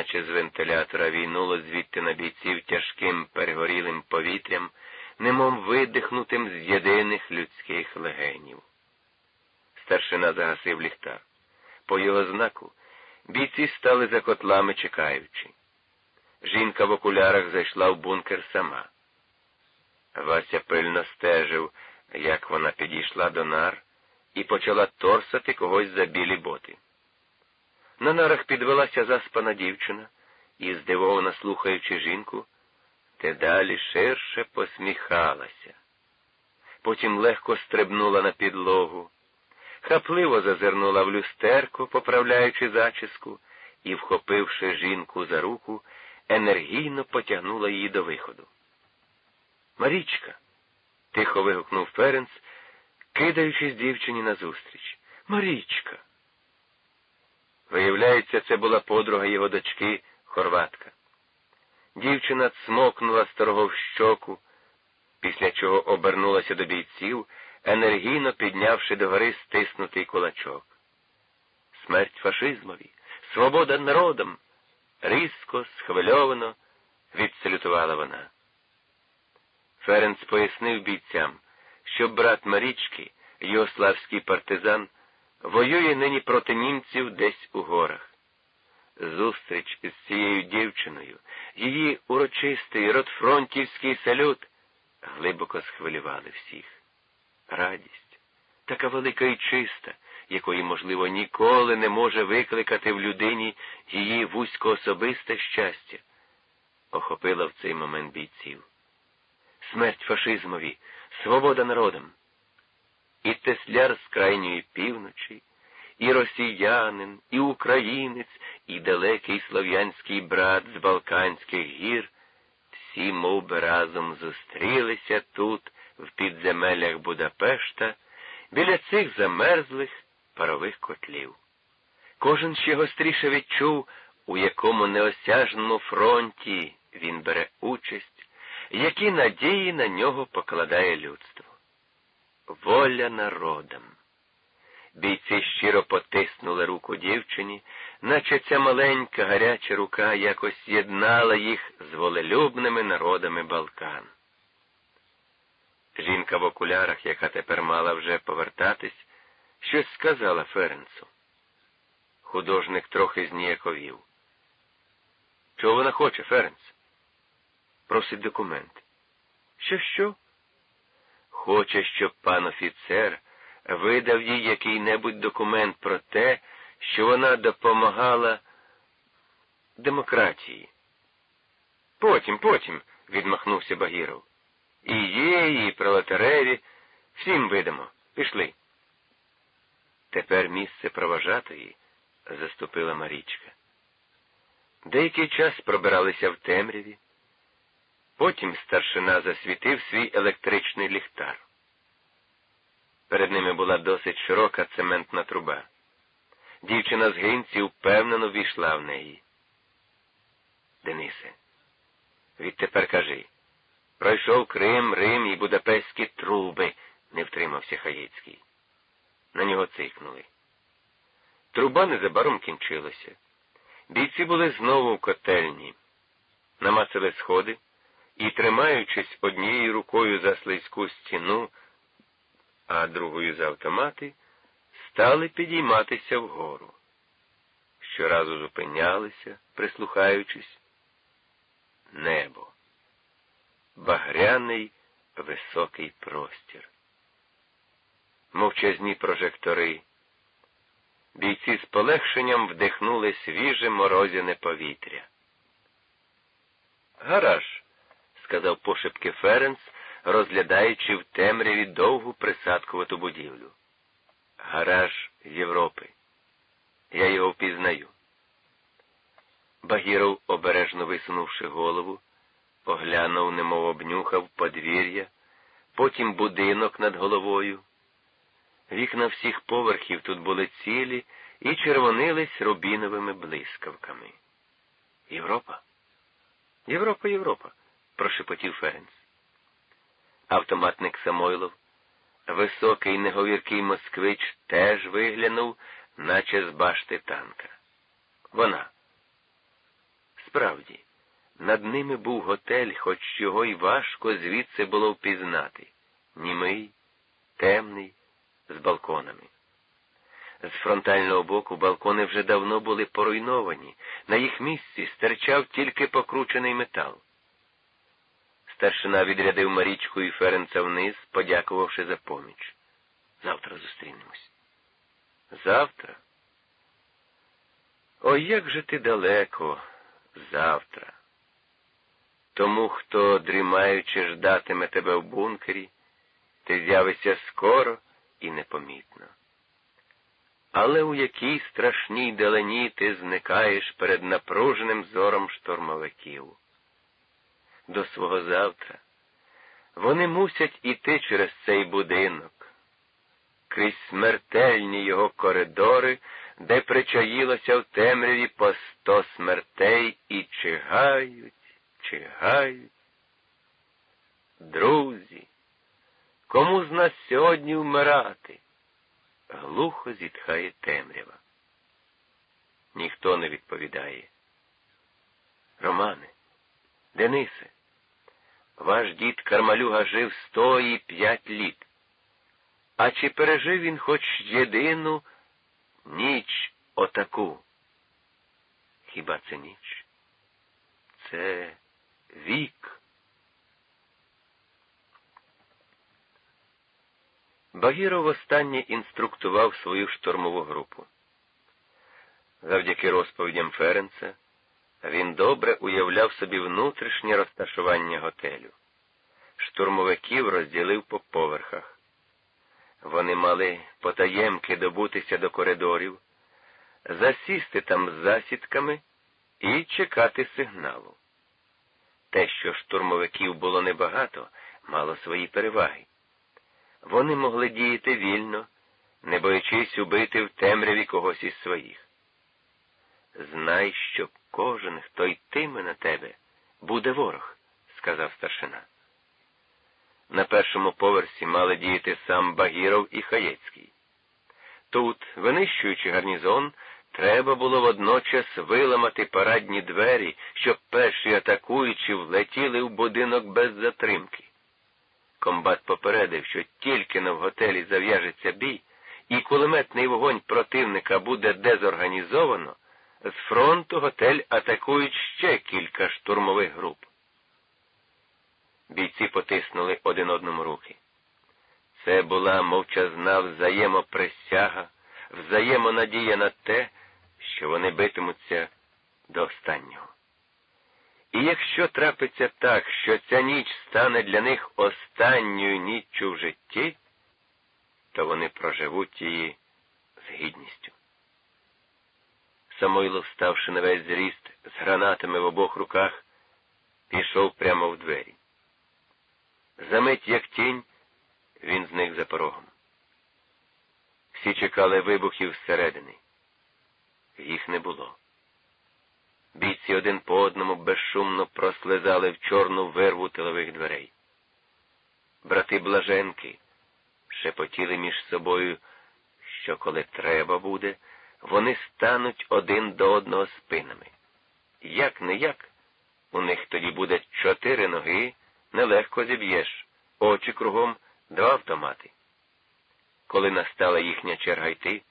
наче з вентилятора війнуло звідти на бійців тяжким перегорілим повітрям, немов видихнутим з єдиних людських легенів. Старшина загасив ліхтар. По його знаку бійці стали за котлами, чекаючи. Жінка в окулярах зайшла в бункер сама. Вася пильно стежив, як вона підійшла до нар і почала торсати когось за білі боти. На нарах підвелася заспана дівчина і, здивовано слухаючи жінку, те далі ширше посміхалася. Потім легко стрибнула на підлогу, хапливо зазирнула в люстерко, поправляючи зачіску, і, вхопивши жінку за руку, енергійно потягнула її до виходу. Марічка. тихо вигукнув Ференц, кидаючись дівчині назустріч. Марічка. Виявляється, це була подруга його дочки, хорватка. Дівчина цмокнула старого в щоку, після чого обернулася до бійців, енергійно піднявши догори стиснутий кулачок. Смерть фашизмові, свобода народам. Різко, схвильовано відсалютувала вона. Ференц пояснив бійцям, що брат Марічки, його славський партизан, воює нині проти німців десь у горах. Зустріч із цією дівчиною, її урочистий ротфронтівський салют глибоко схвилювали всіх. Радість, така велика і чиста, якої, можливо, ніколи не може викликати в людині її вузько особисте щастя, охопила в цей момент бійців. Смерть фашизмові, свобода народам. І тесляр з крайньої півночі, і росіянин, і українець, і далекий слов'янський брат з Балканських гір, всі мов би, разом зустрілися тут, в підземеллях Будапешта, біля цих замерзлих парових котлів. Кожен ще гостріше відчув, у якому неосяжному фронті він бере участь, які надії на нього покладає людство. Воля народам. Бійці щиро потиснули руку дівчині, наче ця маленька гаряча рука якось єднала їх з волелюбними народами Балкан. Жінка в окулярах, яка тепер мала вже повертатись, щось сказала Ференцу. Художник трохи зніяковів. Чого вона хоче, Ференц? Просить документ. Що, що? Хоче, щоб пан офіцер видав їй який-небудь документ про те, що вона допомагала демократії. Потім, потім, відмахнувся Багіров. І є, і пролетареві, всім видамо. Пішли. Тепер місце провожатої заступила Марічка. Деякий час пробиралися в темряві. Потім старшина засвітив свій електричний ліхтар. Перед ними була досить широка цементна труба. Дівчина з гинці впевнено війшла в неї. Денисе, відтепер кажи. Пройшов Крим, Рим і Будапештські труби, не втримався Хаєцький. На нього цикнули. Труба незабаром кінчилася. Бійці були знову в котельні, намацали сходи і, тримаючись однією рукою за слизьку стіну, а другою за автомати, стали підійматися вгору. Щоразу зупинялися, прислухаючись. Небо, багряний високий простір. Мовчазні прожектори. Бійці з полегшенням вдихнули свіже морозяне повітря. Гараж, сказав пошепки Ференц, розглядаючи в темряві довгу присадкувату будівлю. Гараж Європи. Я його впізнаю. Багіров, обережно висунувши голову, поглянув, немов обнюхав подвір'я, потім будинок над головою. Вікна всіх поверхів тут були цілі і червонились рубіновими блискавками. Європа? Європа, Європа, прошепотів Ференц. Автоматник Самойлов, високий неговіркий москвич, теж виглянув, наче з башти танка. Вона. справді, над ними був готель, хоч його й важко звідси було впізнати. Німий, темний, з балконами. З фронтального боку балкони вже давно були поруйновані, на їх місці стирчав тільки покручений метал. Старшина відрядив Марічку і Ференца вниз, подякувавши за поміч. Завтра зустрінемось. Завтра? Ой, як же ти далеко завтра. Тому, хто, дрімаючи, ждатиме тебе в бункері, ти з'явишся скоро і непомітно. Але у якій страшній далині ти зникаєш перед напруженим зором штурмовиків. До свого завтра вони мусять іти через цей будинок, крізь смертельні його коридори, де причаїлося в темряві по сто смертей і чигають, чигають. Друзі, кому з нас сьогодні вмирати? Глухо зітхає темрява. Ніхто не відповідає. Романе, Денисе, ваш дід Кармалюга жив сто і п'ять літ. А чи пережив він хоч єдину ніч отаку? Хіба це ніч? Це вік. Багіров останнє інструктував свою штурмову групу. Завдяки розповідям Ференца він добре уявляв собі внутрішнє розташування готелю. Штурмовиків розділив по поверхах. Вони мали потаємки добутися до коридорів, засісти там з засідками і чекати сигналу. Те, що штурмовиків було небагато, мало свої переваги. Вони могли діяти вільно, не боячись убити в темряві когось із своїх. Знай, що кожен, хто йтиме на тебе, буде ворог, сказав старшина. На першому поверсі мали діяти сам Багіров і Хаєцький. Тут, винищуючи гарнізон, треба було водночас виламати парадні двері, щоб перші атакуючі влетіли в будинок без затримки. Комбат попередив, що тільки на в готелі зав'яжеться бій, і кулеметний вогонь противника буде дезорганізовано, з фронту готель атакують ще кілька штурмових груп. Бійці потиснули один одному руки. Це була мовчазна взаємоприсяга, взаємонадія на те, що вони битимуться до останнього. І якщо трапиться так, що ця ніч стане для них останньою ніччю в житті, то вони проживуть її з гідністю. Самойлов, ставши на весь зріст з гранатами в обох руках, пішов прямо в двері. Замить, як тінь, він зник за порогом. Всі чекали вибухів зсередини. Їх не було. Бійці один по одному безшумно прослизали в чорну вирву тилових дверей. Брати Блаженки шепотіли між собою, що коли треба буде, вони стануть один до одного спинами. Як не як, у них тоді буде чотири ноги, нелегко зіб'єш, очі кругом два автомати. Коли настала їхня черга йти,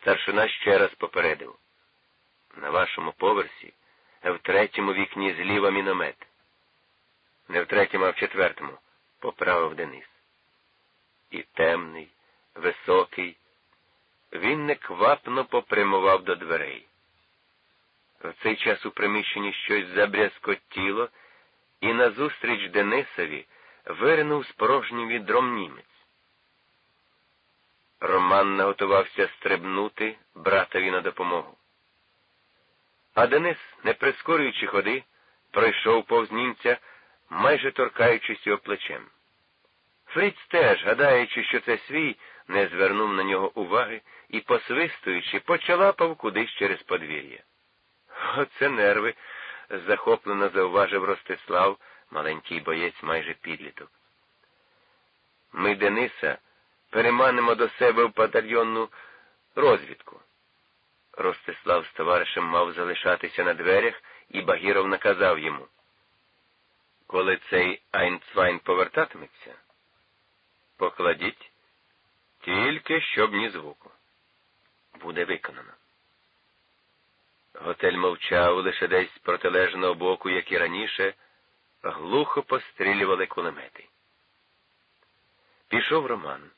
старшина ще раз попередив. На вашому поверсі, в третьому вікні зліва міномет. Не в третьому, а в четвертому, поправив Денис. І темний, високий, він неквапно попрямував до дверей. В цей час у приміщенні щось забрязкотіло, і назустріч Денисові виринув з порожнім відром німець. Роман наготувався стрибнути братові на допомогу. А Денис, не прискорюючи ходи, пройшов повз німця, майже торкаючись його плечем. Фриц теж, гадаючи, що це свій, не звернув на нього уваги і, посвистуючи, почалапав кудись через подвір'я. Оце нерви, захоплено зауважив Ростислав, маленький боєць майже підліток. Ми Дениса переманимо до себе в батальйонну розвідку. Ростислав з товаришем мав залишатися на дверях і Багіров наказав йому. Коли цей Айнцвайн повертатиметься, покладіть, тільки щоб ні звуку. Буде виконано. Готель мовчав лише десь з протилежного боку, як і раніше, глухо пострілювали кулемети. Пішов Роман.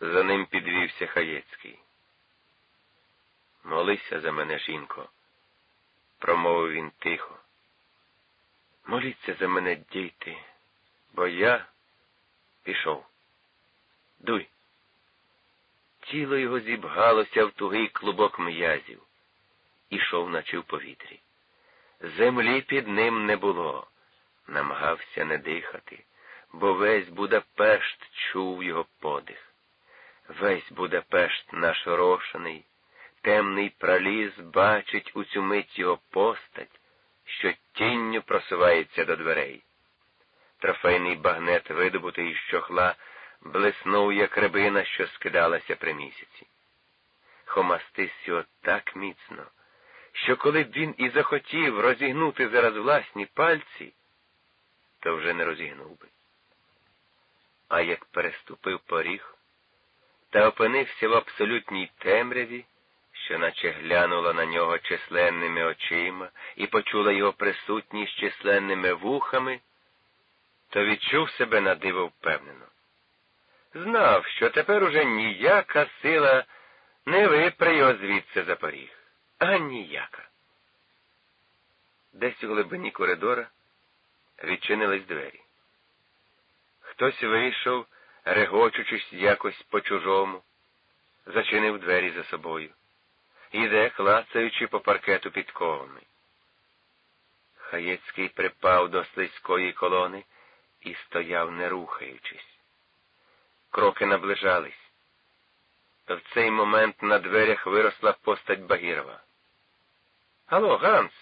За ним підвівся Хаєцький. Молися за мене, жінко, промовив він тихо. Моліться за мене, діти, бо я пішов. Дуй. Тіло його зібгалося в тугий клубок м'язів, ішов, наче в повітрі. Землі під ним не було, намагався не дихати, бо весь Будапешт чув його подих. Весь Будапешт нашорошений, темний проліз бачить у цю мить його постать, що тінню просувається до дверей. Трофейний багнет, видобутий із чохла, блиснув, як рибина, що скидалася при місяці. Хомастись його так міцно, що коли б він і захотів розігнути зараз власні пальці, то вже не розігнув би. А як переступив поріг та опинився в абсолютній темряві, що наче глянула на нього численними очима і почула його присутність численними вухами, то відчув себе на диво впевнено. Знав, що тепер уже ніяка сила не випре його звідси за поріг, а ніяка. Десь у глибині коридора відчинились двері. Хтось вийшов, регочучись якось по-чужому, зачинив двері за собою іде, клацаючи по паркету підковами. Хаєцький припав до слизької колони і стояв, не рухаючись. Кроки наближались. В цей момент на дверях виросла постать Багірова. Алло, Ганс,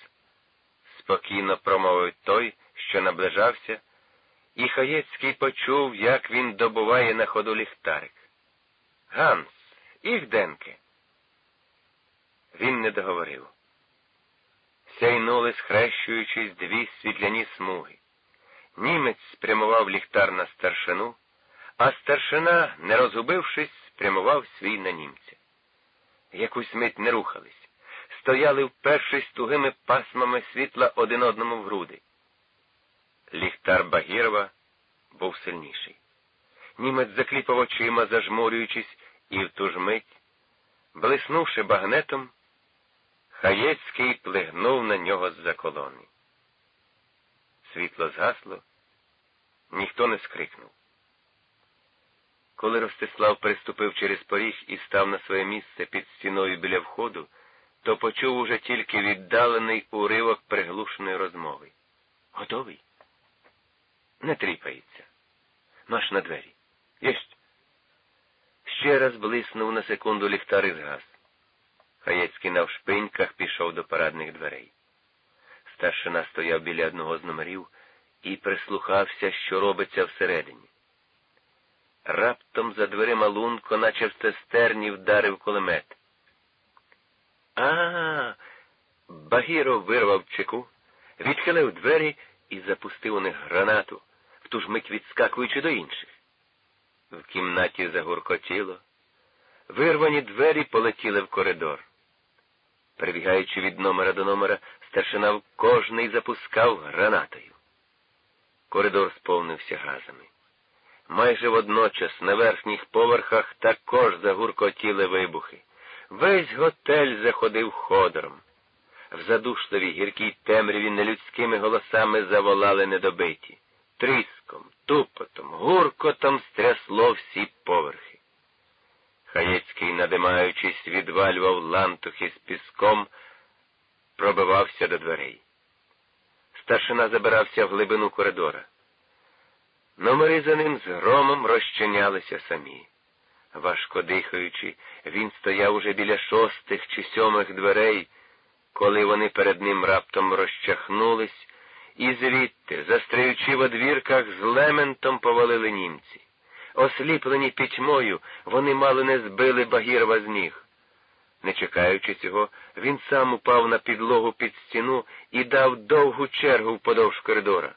спокійно промовив той, що наближався, і Хаєцький почув, як він добуває на ходу ліхтарик. Ганс, Ігденке. Він не договорив. Сяйнули, схрещуючись, дві світляні смуги. Німець спрямував ліхтар на старшину, а старшина, не розгубившись, спрямував свій на німця. Якусь мить не рухались, стояли впершись тугими пасмами світла один одному в груди. Ліхтар Багірова був сильніший. Німець закліпав очима, зажмурюючись, і в ту ж мить, блиснувши багнетом, Хаєцький плигнув на нього з-за колони. Світло згасло, ніхто не скрикнув. Коли Ростислав приступив через поріг і став на своє місце під стіною біля входу, то почув уже тільки віддалений уривок приглушеної розмови. Готовий? Не тріпається. Маш на двері. Єсть. Ще раз блиснув на секунду ліхтар і згас. Хаєцький навшпиньках пішов до парадних дверей. Старшина стояв біля одного з номерів і прислухався, що робиться всередині. Раптом за дверима лунко, наче в цистерні, вдарив кулемет. А, Багіро вирвав чеку, відхилив двері і запустив у них гранату, в ту ж мить відскакуючи до інших. В кімнаті загуркотіло. Вирвані двері полетіли в коридор. Перебігаючи від номера до номера, старшина в кожний запускав гранатою. Коридор сповнився газами. Майже водночас на верхніх поверхах також загуркотіли вибухи. Весь готель заходив ходором. В задушливій гіркій темряві нелюдськими голосами заволали недобиті. Тріском, тупотом, гуркотом стрясло всі поверхи. Хаєцький, надимаючись, відвалював лантухи з піском, пробивався до дверей. Старшина забирався в глибину коридора. Номери за ним з громом розчинялися самі. Важко дихаючи, він стояв уже біля шостих чи сьомих дверей, коли вони перед ним раптом розчахнулись, і звідти, застряючи в одвірках, з лементом повалили німці. Осліплені пітьмою, вони мало не збили Багірова з ніг. Не чекаючи цього, він сам упав на підлогу під стіну і дав довгу чергу вподовж коридора.